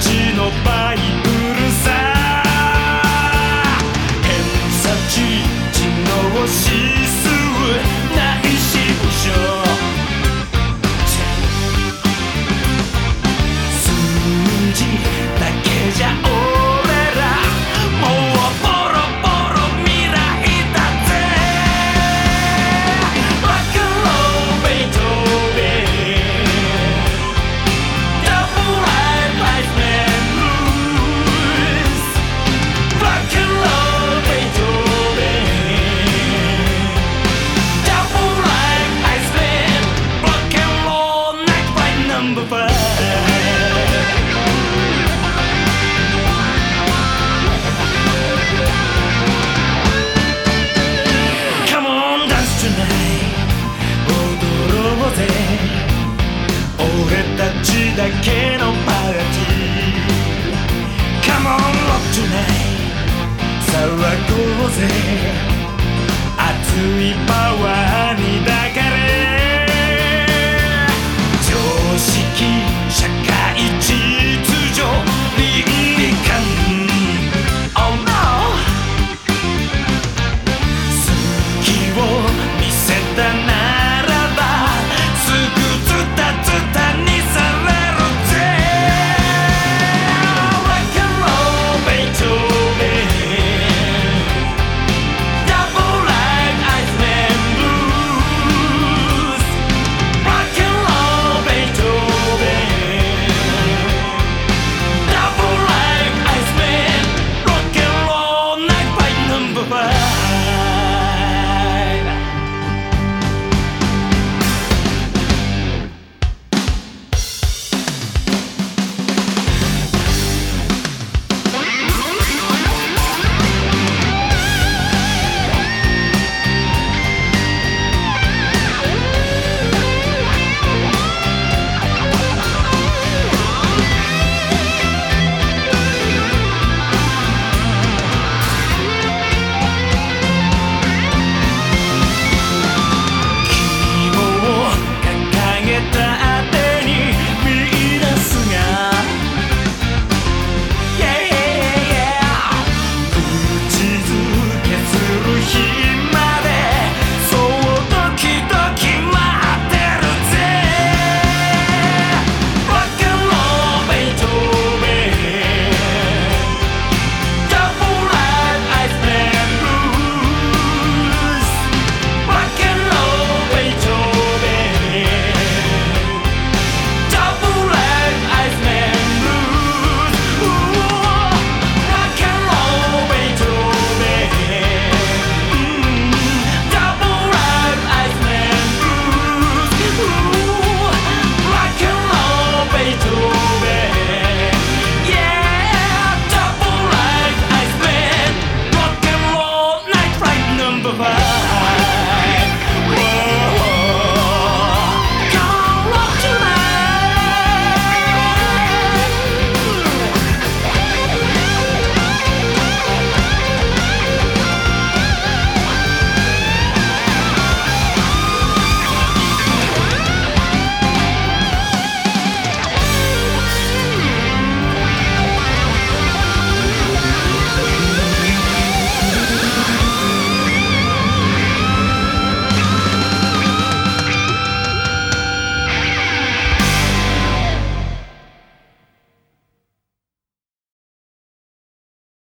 ちのバイブ them.